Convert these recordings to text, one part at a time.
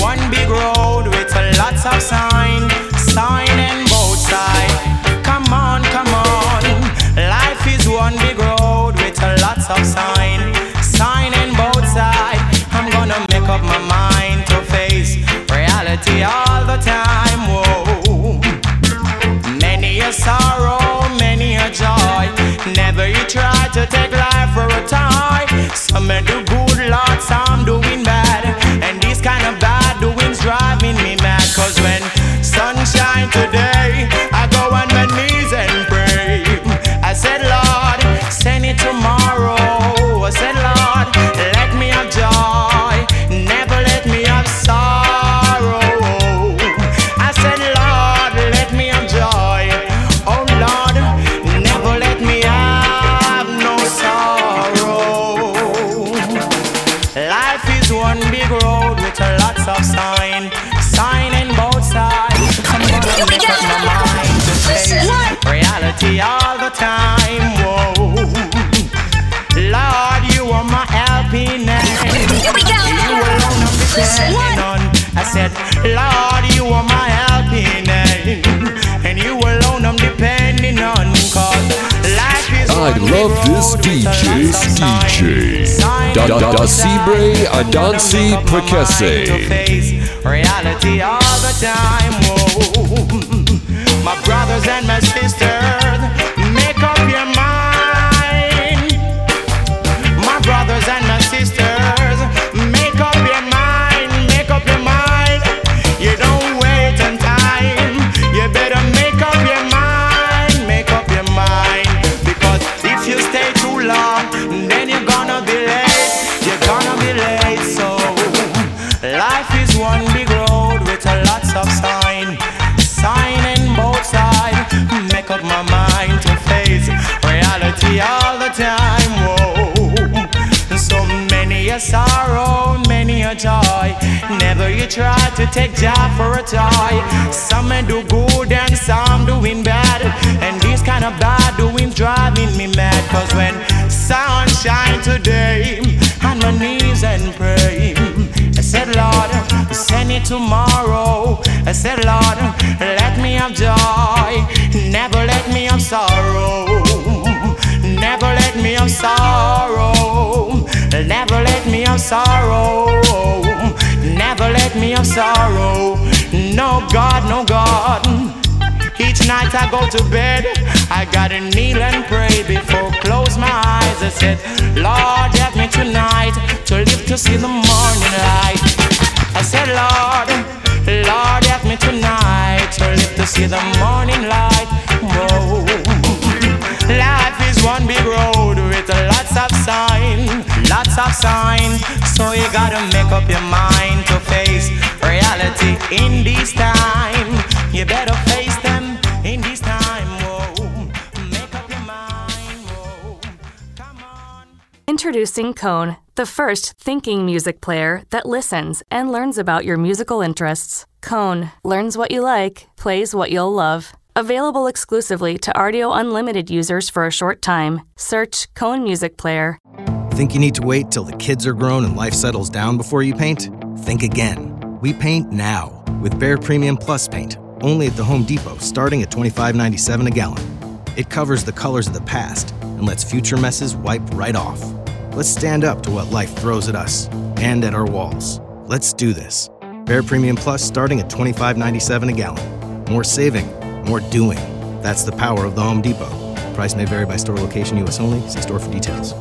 one big road with a lots of sign, sign and both side. Come on, come on. Life is one big road with a lots of sign, sign and both side. I'm gonna make up my mind to face reality all the time. Whoa. Many a sorrow, many a joy. Never you try to take life for a toy. Some do Lord, you are my helping hand, and you alone I'm depending on. Cause life is I love this a DJ, lots of sign, DJ. Da- da- da- Sibre sides. I'm gonna Adansi make up my mind Prekese. reality all the time. Whoa. My brothers and my sisters, a joy. Never you try to take job for a toy. Some men do good and some doing bad. And this kind of bad doing driving me mad. Cause when sunshine today, on my knees and pray. I said, Lord, send it tomorrow. I said, Lord, let me have joy. Never let me have sorrow. Never let me have sorrow. Never let me have sorrow. Never let me have sorrow. No God, no God. Each night I go to bed, I gotta kneel and pray before close my eyes. I said, Lord, help me tonight to live to see the morning light. I said, Lord, Lord, help me tonight to live to see the morning light. Whoa. Life is one big road with lots of lots of. So you gotta make up your mind to face reality in this time. You better face them in this time. Whoa. Make up your mind. Whoa. Come on. Introducing Cone, the first thinking music player that listens and learns about your musical interests. Cone learns what you like, plays what you'll love. Available exclusively to Rdio Unlimited users for a short time. Search Cone Music Player. Think you need to wait till the kids are grown and life settles down before you paint? Think again. We paint now with Behr Premium Plus paint, only at the Home Depot, starting at $25.97 a gallon. It covers the colors of the past and lets future messes wipe right off. Let's stand up to what life throws at us and at our walls. Let's do this. Behr Premium Plus starting at $25.97 a gallon. More saving, more doing. That's the power of the Home Depot. Price may vary by store location, U.S. only. See store for details.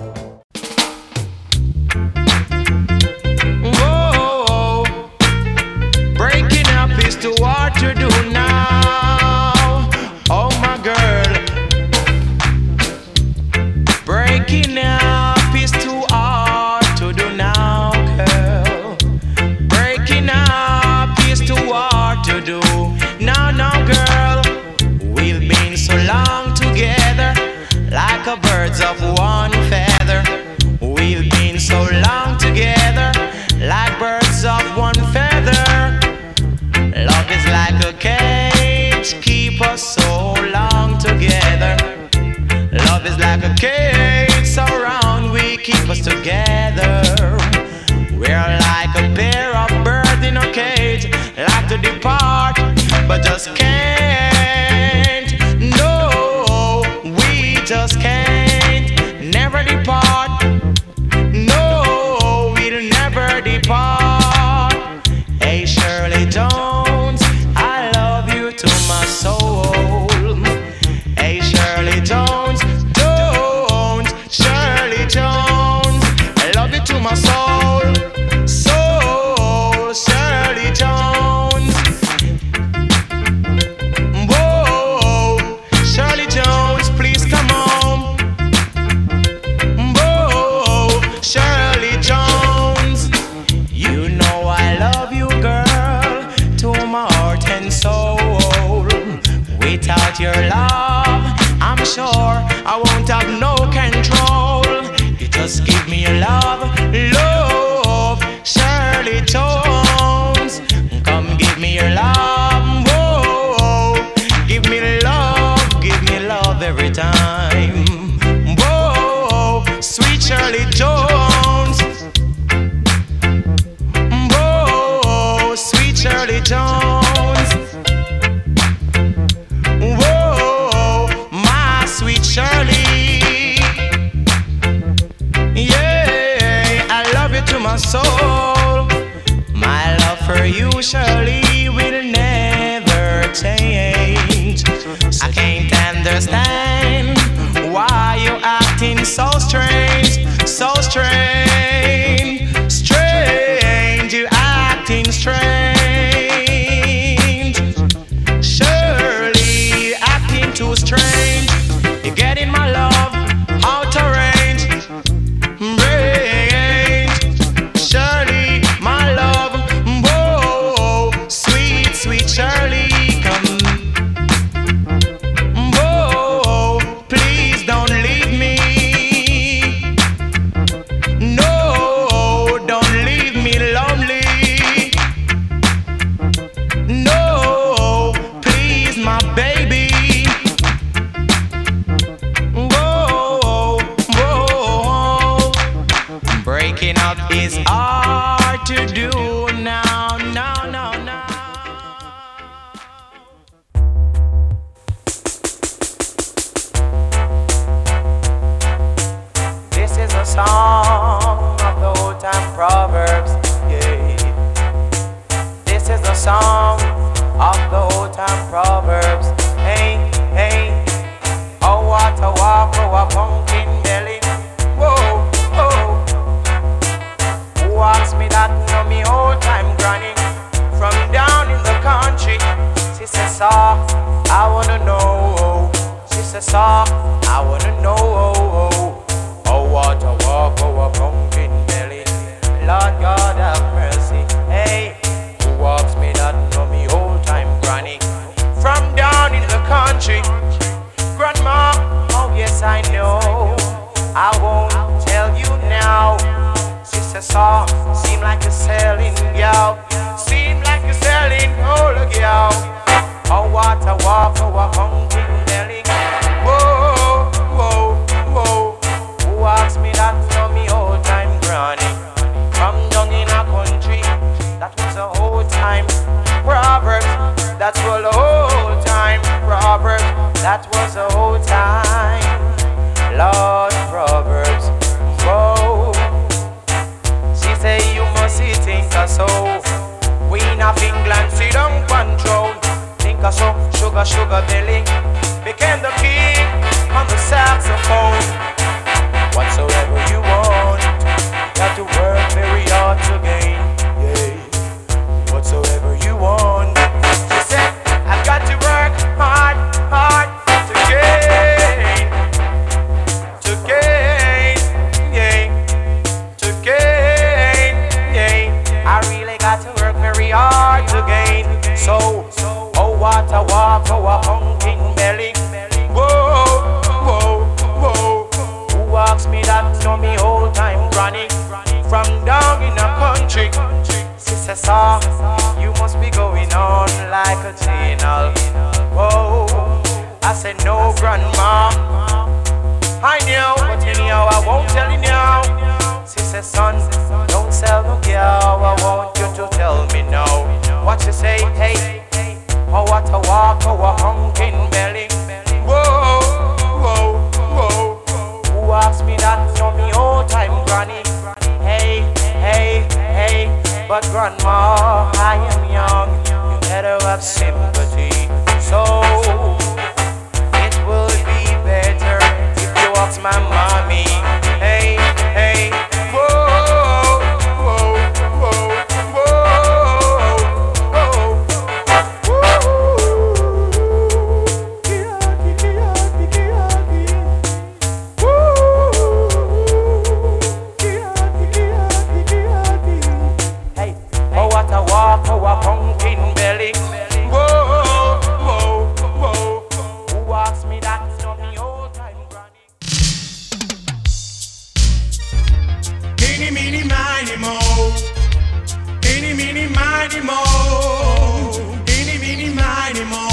Miny, mo. Eeny, meeny, miny, mo.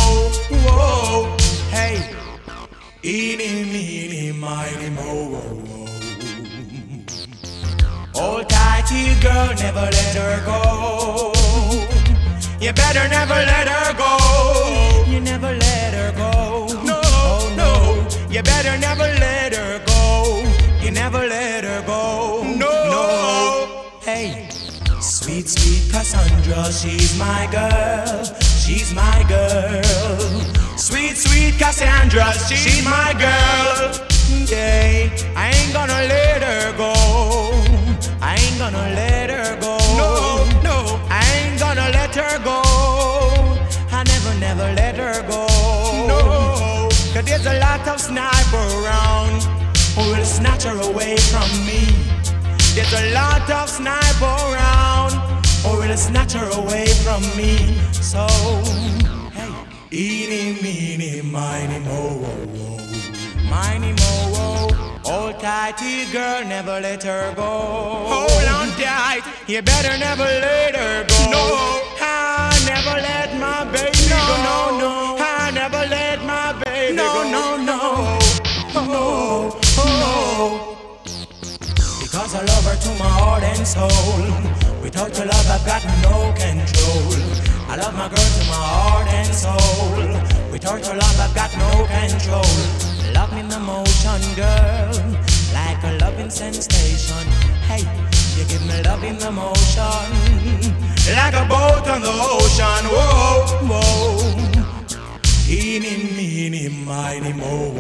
Whoa, hey. Eeny, meeny, miny, mo. Hold tighty, girl, never let her go. You better never let her go. You never let her go. No, no. You better never Cassandra, she's my girl. She's my girl. Sweet, sweet Cassandra, she's my girl. Yeah, I ain't gonna let her go. I ain't gonna let her go. No, no, I ain't gonna let her go. I never, never let her go. No, cause there's a lot of sniper around who will snatch her away from me. There's a lot of sniper around who will snatch her away from me. So, hey, eeny, meeny, miny, mo, miny, mo, Hold tighty, girl, never let her go. Hold on tight, you better never let her go. No, I never let my baby no, go. No, no, I never let my baby no, go. No, no, no, no, no. Because I love her to my heart and soul. Without your love, I've got no control. I love my girl to my heart and soul. Without your love, I've got no control. Love me in the motion, girl, like a loving sensation. Hey, you give me love in the motion, like a boat on the ocean. Whoa, whoa. Eeny, meeny, miny, mo,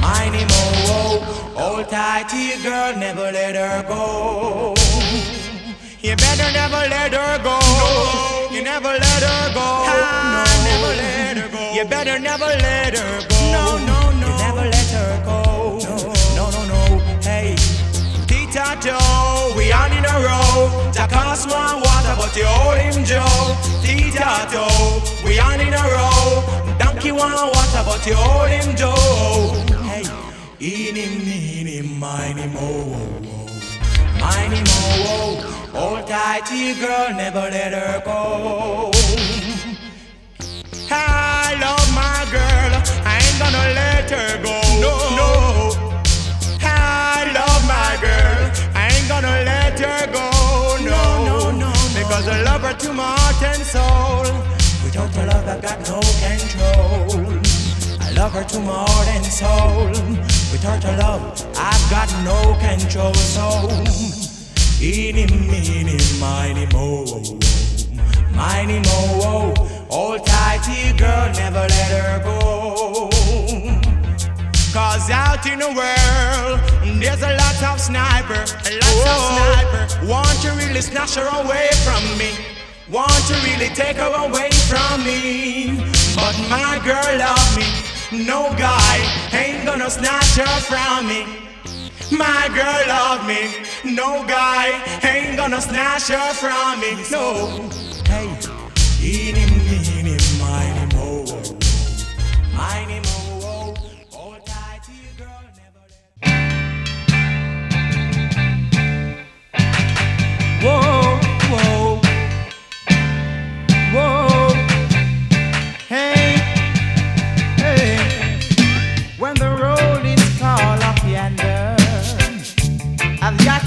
miny, mo. Hold tighty, girl, never let her go. You better never let her go. No. You never let her go. no. never let her go. You better never let her go. No, no, no. You never let her go. No, no, no, no. Hey. Tita Joe, we on in a row. Jackass one water, but you hold him Joe. Tita Joe, we on in a row. Donkey one water, but you hold him Joe. Hey, eeny, meeny, miny, mo. Miny, mo. Hold tighty, girl, never let her go. I love my girl, I ain't gonna let her go. No, no. I love my girl, I ain't gonna let her go. No, no, no. Because I love her to my heart and soul. Without your love, I've got no control. I love her to my heart and soul. Without your love, I've got no control. So, eeny, meeny, miny, mo. Miny, mo. Hold tighty, girl, never let her go. Cause out in the world, there's a lot of sniper, a lot of sniper. Want you really snatch her away from me. Want you really take her away from me. But my girl love me. No guy ain't gonna snatch her from me. My girl love me. No guy ain't gonna snatch her from me. No. Hey, girl, never let Whoa, whoa,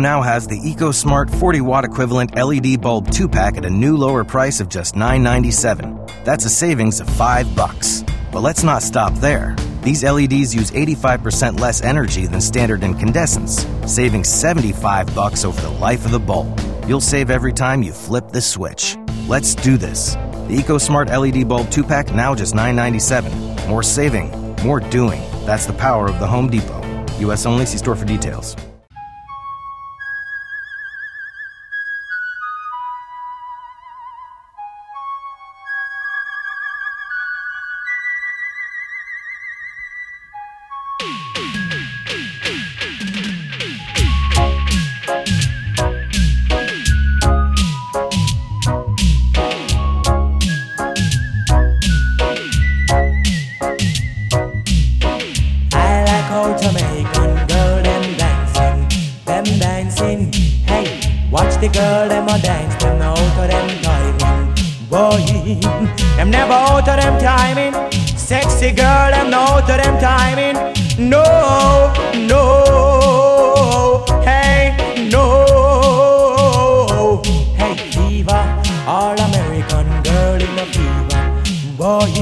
Now has the EcoSmart 40 watt equivalent LED bulb 2 pack at a new lower price of just $9.97. That's a savings of 5 bucks. But let's not stop there. These LEDs use 85% less energy than standard incandescents, saving 75 bucks over the life of the bulb. You'll save every time you flip the switch. Let's do this. The EcoSmart LED bulb 2 pack now just $9.97. More saving, more doing. That's the power of the Home Depot. US only, see store for details. Boy, them never out of them timing. Sexy girl them no out of them timing. No, no, hey, no. Hey, fever, all American girl in a fever. Boy,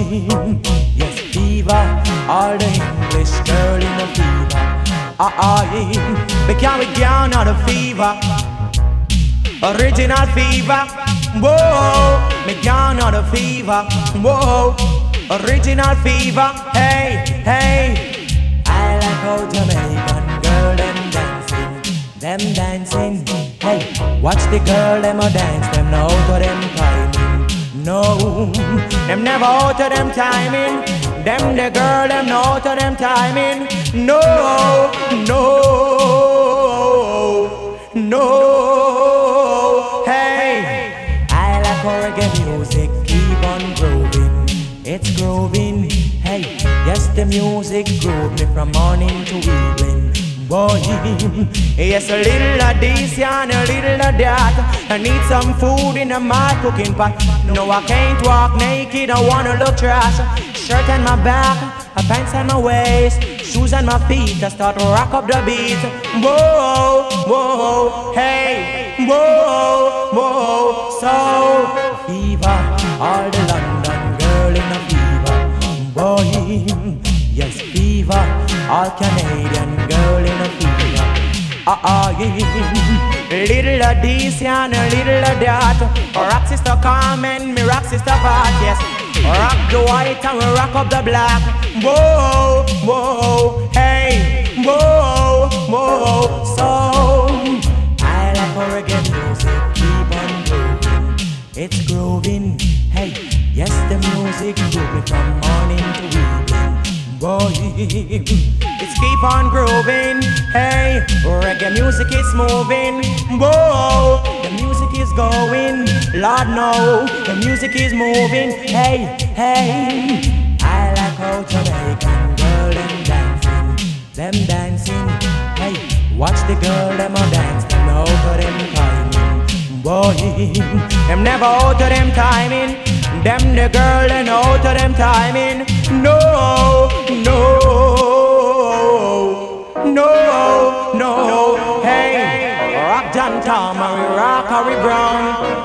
yes, fever, all the English girl in a fever. Ah, yeah. because we down on the fever. Original fever, whoa, me down on fever, whoa, original fever, hey, hey. I like how Jamaican girl them dancing, them dancing, hey. Watch the girl them a dance, them no of them timing, no, them never out of them timing. Them the girl them no of them timing, no, no, no, reggae music keep on growing, it's growing, hey. Yes, the music groove me from morning to evening. Boy, yes, a little of this and a little of that. I need some food in my cooking pot. No, I can't walk naked, I wanna look trash. Shirt on my back, a pants on my waist, shoes on my feet. I start to rock up the beat. Whoa, whoa, hey, whoa, whoa. So, fever, all the London girl in a fever. Boy, yes, fever, all Canadian girl in a fever. Ah, ah, yeah. Little of this and a little of that. Rock sister Carmen, me rock sister Pat, yes. Rock the white and we rock up the black. Whoa, whoa, hey, whoa, whoa. So I like reggae music keep on growing. It's growing, hey. Yes, the music grooving from morning to evening. Boy, it's keep on growing. Hey, reggae music is moving. Whoa, going. Lord, no, the music is moving. Hey, hey, I like how Jamaican girl them dancing, them dancing. Hey, watch the girl them a dance, them of them timing. Boy, them never out of them timing. Them the girl and out of them timing. No, no no, Rock John Tom, rock Harry Brown.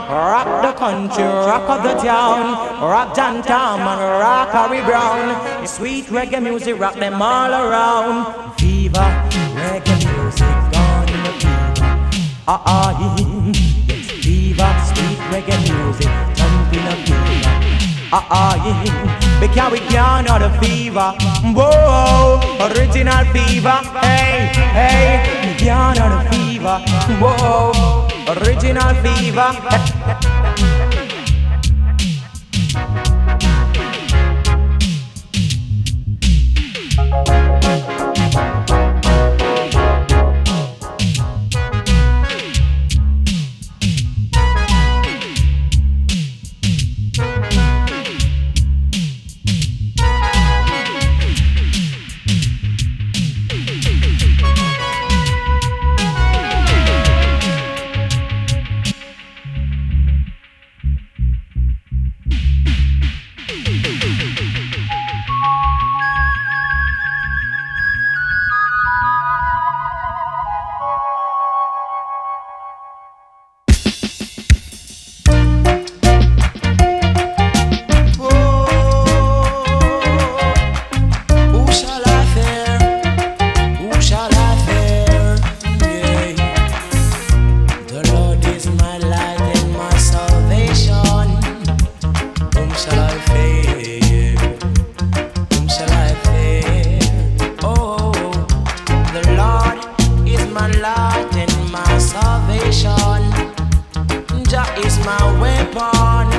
Rock the country, rock of the town. Rock John Tom and rock Harry Brown. Sweet reggae music, rock them all around. Fever, reggae music, gone in the fever. Ah ah, yes, fever, sweet reggae music, jumping a fever. Ah ah, yeah. Because we can't know the fever. Whoa, original fever. Hey, hey, we can't know the fever. Whoa, original fever. Lord and my salvation. Jah is my weapon.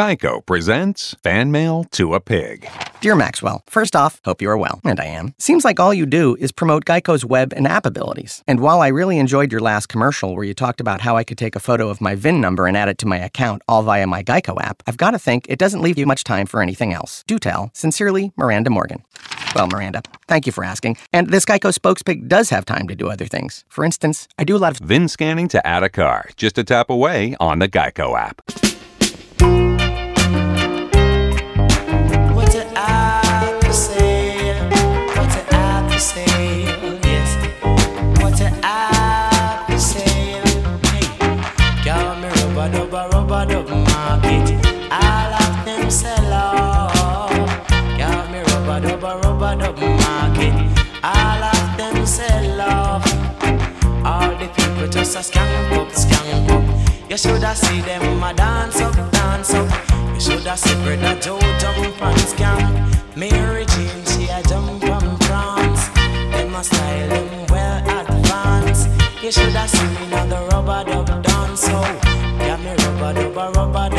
Geico presents Fan Mail to a Pig. Dear Maxwell, first off, hope you are well, and I am. Seems like all you do is promote Geico's web and app abilities. And while I really enjoyed your last commercial where you talked about how I could take a photo of my VIN number and add it to my account all via my Geico app, I've got to think it doesn't leave you much time for anything else. Do tell. Sincerely, Miranda Morgan. Well, Miranda, thank you for asking. And this Geico spokespig does have time to do other things. For instance, I do a lot of VIN scanning to add a car, just a tap away on the Geico app. People just a skank up, skank up. You shoulda see them a dance up, dance up. You shoulda see brother Joe jump and scam. Mary Jane she a jump and prance. Them a style them well advanced. You shoulda see me now the rubber dub dance so. Yeah me rubber dub a rubber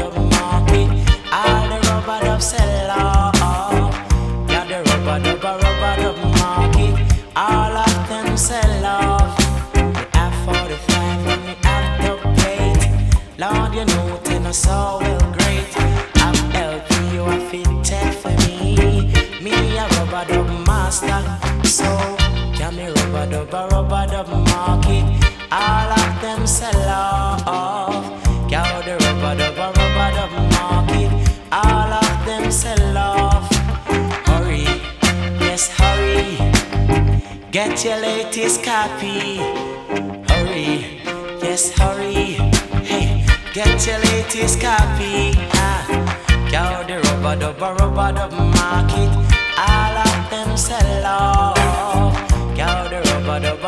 latest copy. Hurry, yes, hurry. Hey, get your latest copy. Ah, cow the rubber dub rubber dub market. All of them sell off. Cow the rubber dub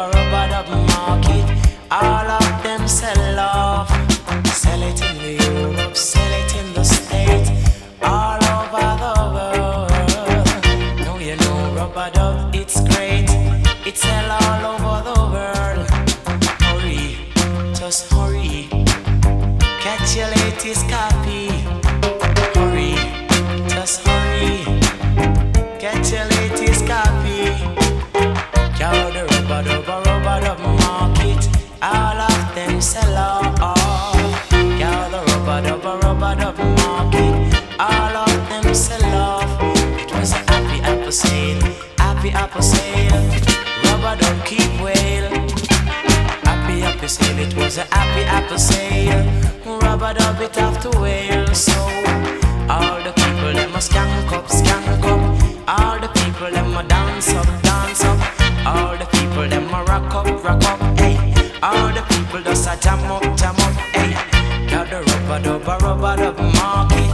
apple sale. Rubber dub it have to wail. So all the people them a skank up, skank up. All the people them a dance up, dance up. All the people them a rock up, rock up. Hey, all the people just a jam up, jam up. Hey, got the rubber dub, a rubber dub market.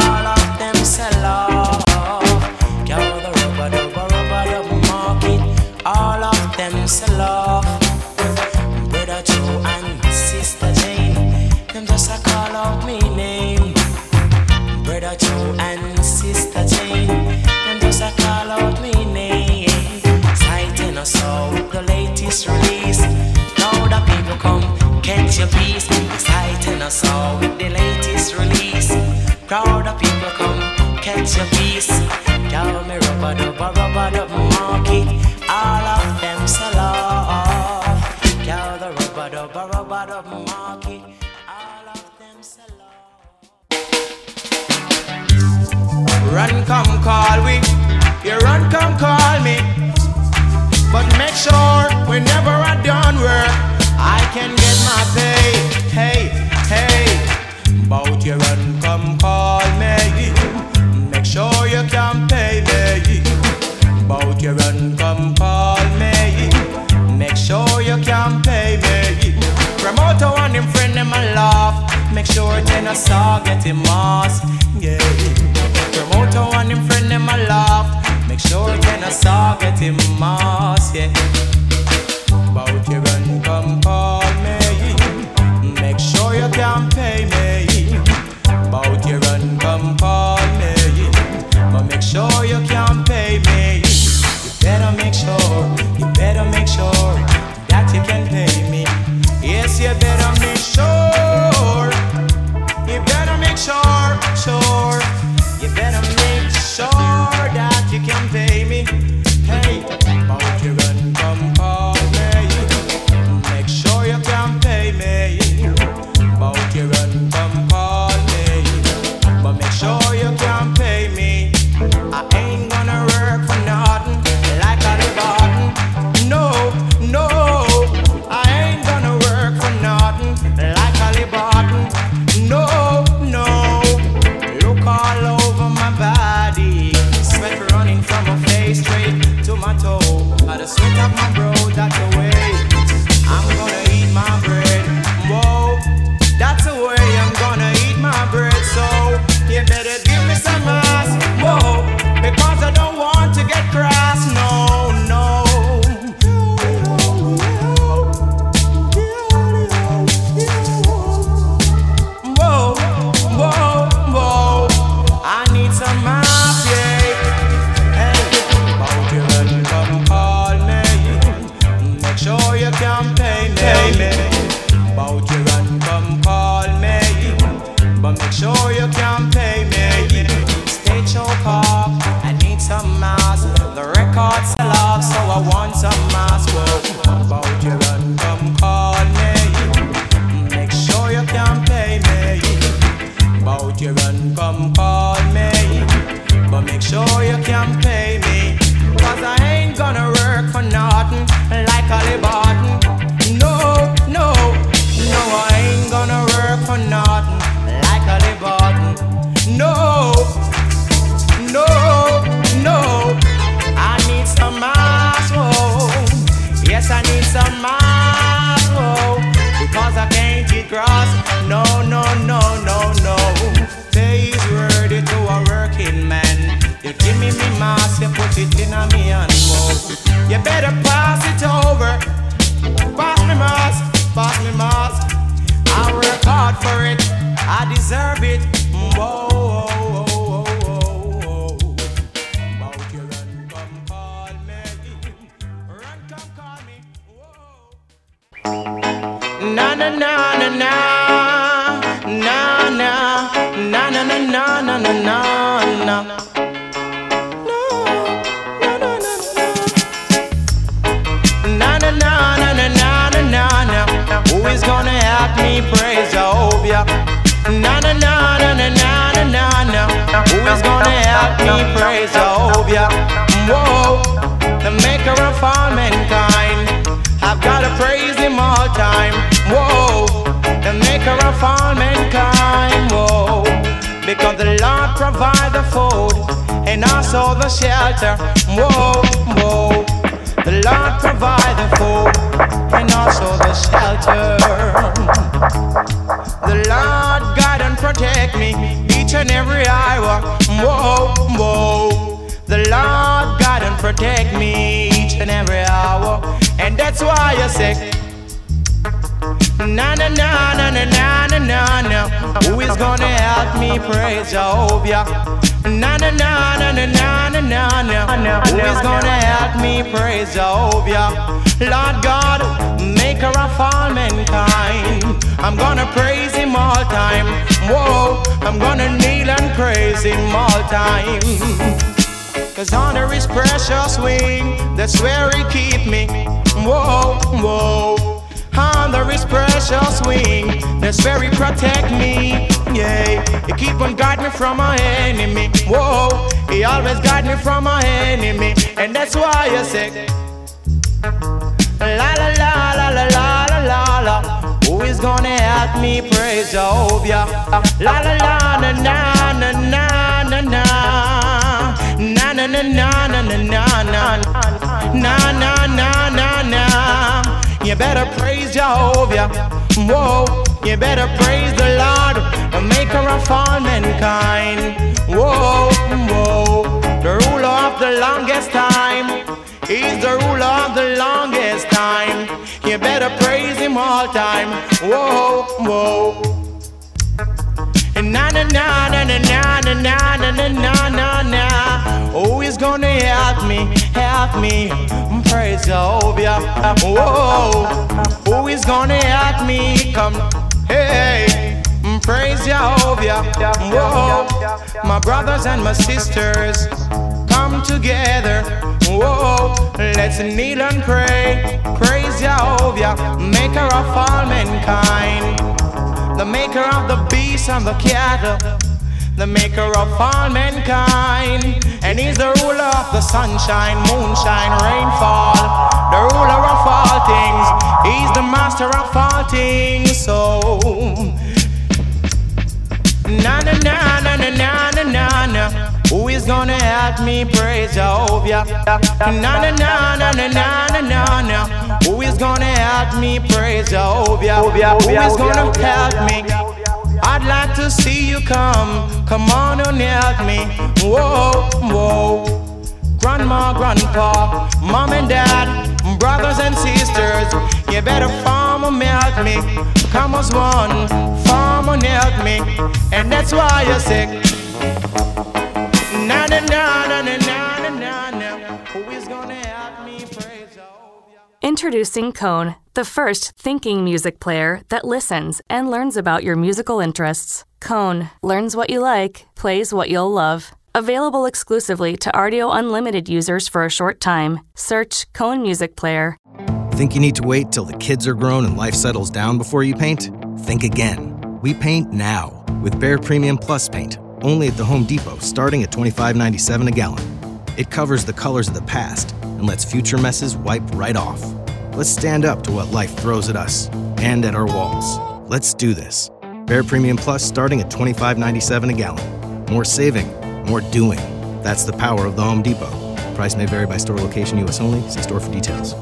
All of them sell off. Got the rubber dub, a rubber dub market. All of them sell off. minds your peace. Cover me rubber dub, rubber dub monkey. All of them so low. Cover the rubber dub, rubber dub monkey. All of them so low. Run, come, call we. You run, come, call me. But make sure we never I done work, I can get my pay. Hey, hey. Bout you run, come, call me. make sure then I saw get him lost. Yeah. Promoter and him friend them a laugh. Make sure then I saw get him lost. Yeah. About your we praise Jehovah. Whoa, the maker of all mankind. I've gotta praise him all time. Whoa, the maker of all mankind. Whoa, because the Lord provides the food and also the shelter. Whoa, whoa, the Lord provides the food and also the shelter. The Lord guide and protect me each and every hour. Whoa, whoa. The Lord God and protect me each and every hour. And that's why I say, Na na na na na na na na. Who is gonna help me praise Jehovah? Na na na na na na na na. Who is gonna help me praise Jehovah? Lord God, maker of all mankind. I'm gonna praise him all time. Whoa, I'm gonna kneel and praise him all time. Cause under his precious wing, that's where he keep me. Whoa, whoa. Under his precious wing, that's where he protect me. Yeah, he keep on guard me from my enemy. Whoa, he always guard me from my enemy. And that's why I say La la la la la la la la. Who is gonna help me praise Jehovah? La la la na na na na na na. Na na na na na na na na. Na na na na na. You better praise Jehovah. Whoa. You better praise the Lord, the maker of all mankind. Whoa, whoa, the ruler of the longest time. He's the ruler of the longest time. You better praise him all time. Whoa, whoa. Na na na na na na na na na na na na. Oh, he's gonna help me, help me. Praise Jehovah. Whoa. Oh, he's gonna help me. Come, hey. Praise Jehovah. Whoa. My brothers and my sisters, come together. Whoa. Let's kneel and pray. Praise Jehovah, maker of all mankind the maker of the beasts and the cattle, the maker of all mankind. And he's the ruler of the sunshine, moonshine, rainfall, the ruler of all things. He's the master of all things. So, na na na na na na na na. Who is gonna help me praise Jehovah? Na na na na na na na na. Who is gonna help me praise Jehovah? Who is gonna help me? I'd like to see you come. Come on and help me. Whoa, whoa. Grandma, grandpa, mom and dad, brothers and sisters, you better farm and help me. Come as one, farm and help me. And that's why you're sick. Na na na na na na na na. Who is gonna help me praise Introducing Cone, the first thinking music player that listens and learns about your musical interests. Cone learns what you like, plays what you'll love. Available exclusively to Rdio Unlimited users for a short time. Search Cone Music Player. Think you need to wait till the kids are grown and life settles down before you paint? Think again. We paint now with Behr Premium Plus paint, only at the Home Depot, starting at $25.97 a gallon. It covers the colors of the past and lets future messes wipe right off. Let's stand up to what life throws at us and at our walls. Let's do this. Behr Premium Plus starting at $25.97 a gallon. More saving, more doing. That's the power of the Home Depot. Price may vary by store location, U.S. only. See store for details.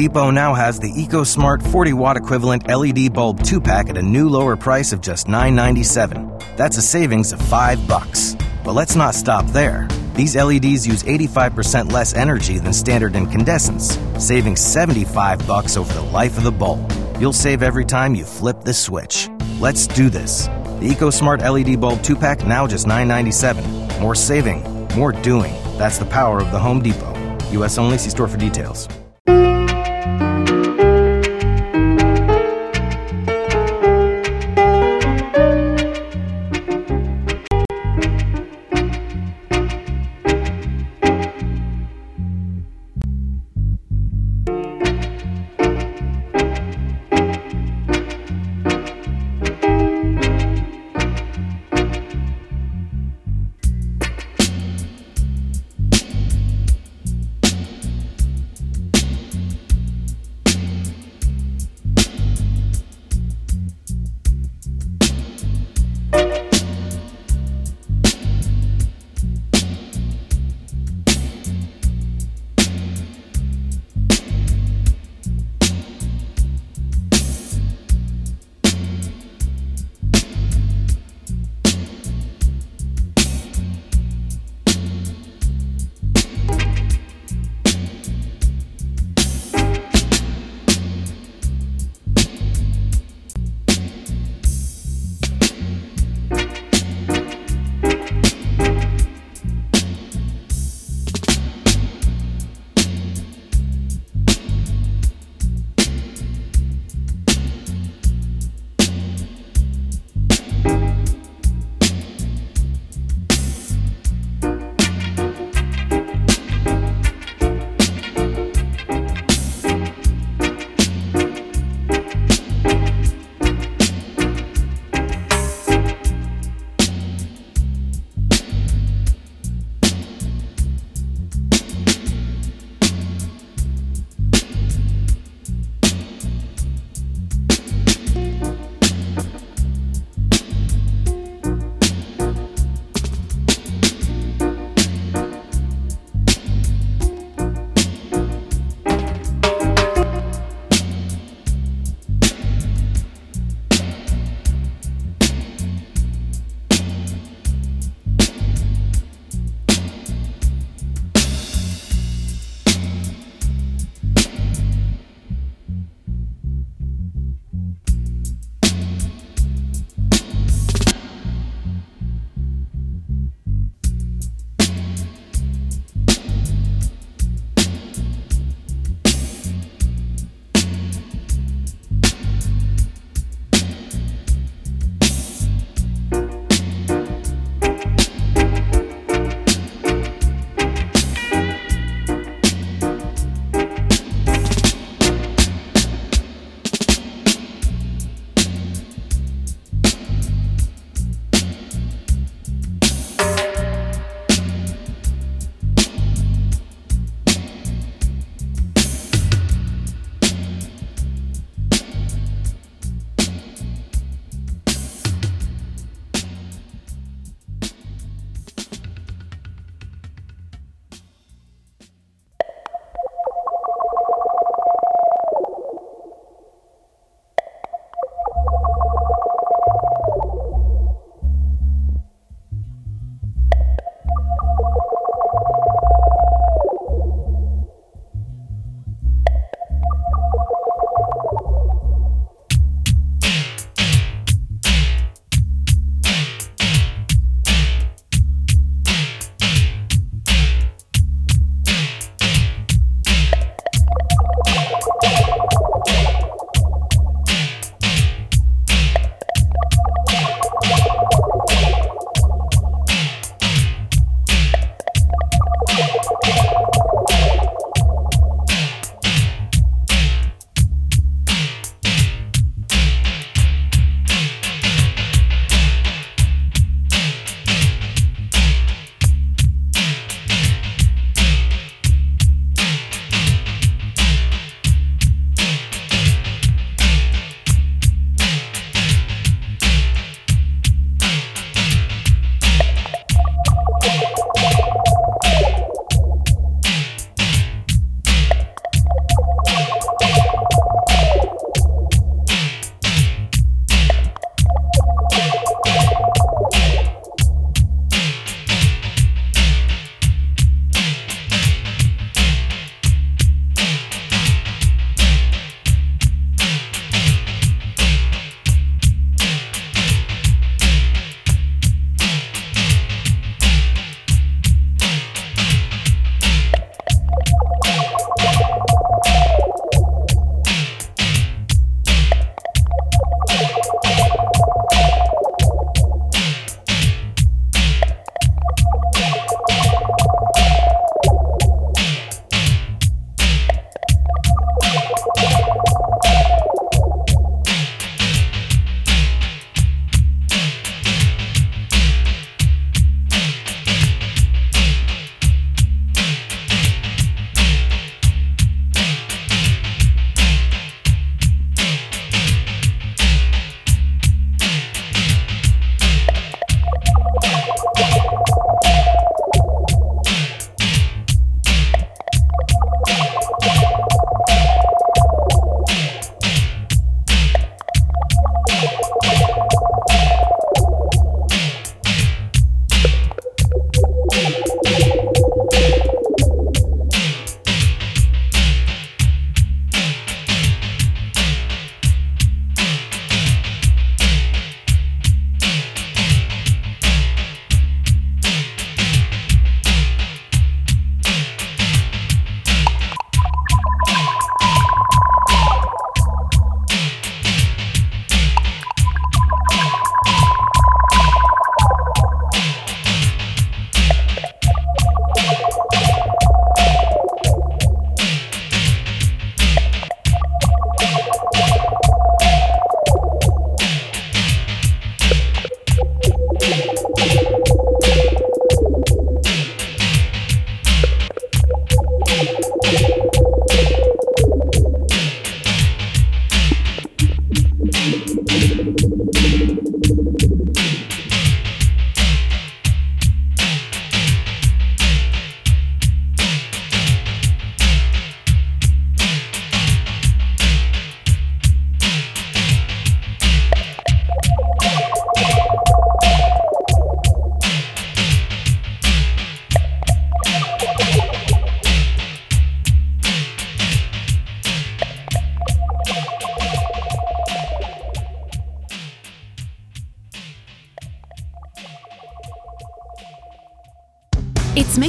Depot now has the EcoSmart 40 watt equivalent LED bulb 2 pack at a new lower price of just $9.97. That's a savings of 5 bucks. But let's not stop there. These LEDs use 85% less energy than standard incandescents, saving 75 bucks over the life of the bulb. You'll save every time you flip the switch. Let's do this. The EcoSmart LED bulb 2 pack now just $9.97. More saving, more doing. That's the power of the Home Depot. US only, see store for details.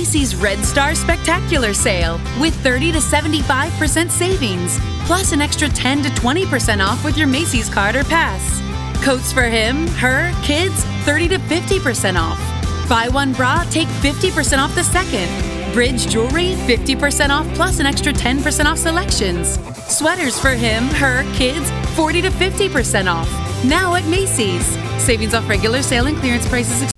Macy's Red Star Spectacular Sale with 30 to 75% savings, plus an extra 10 to 20% off with your Macy's card or pass. Coats for him, her, kids, 30 to 50% off. Buy one bra, take 50% off the second. Bridge jewelry, 50% off plus an extra 10% off selections. Sweaters for him, her, kids, 40 to 50% off. Now at Macy's. Savings off regular sale and clearance prices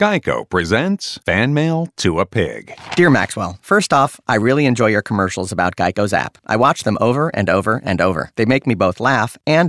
Geico presents Fan Mail to a Pig. Dear Maxwell, first off, I really enjoy your commercials about Geico's app. I watch them over and over and over. They make me both laugh and